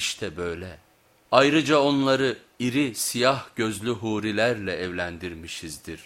işte böyle. Ayrıca onları iri siyah gözlü hurilerle evlendirmişizdir.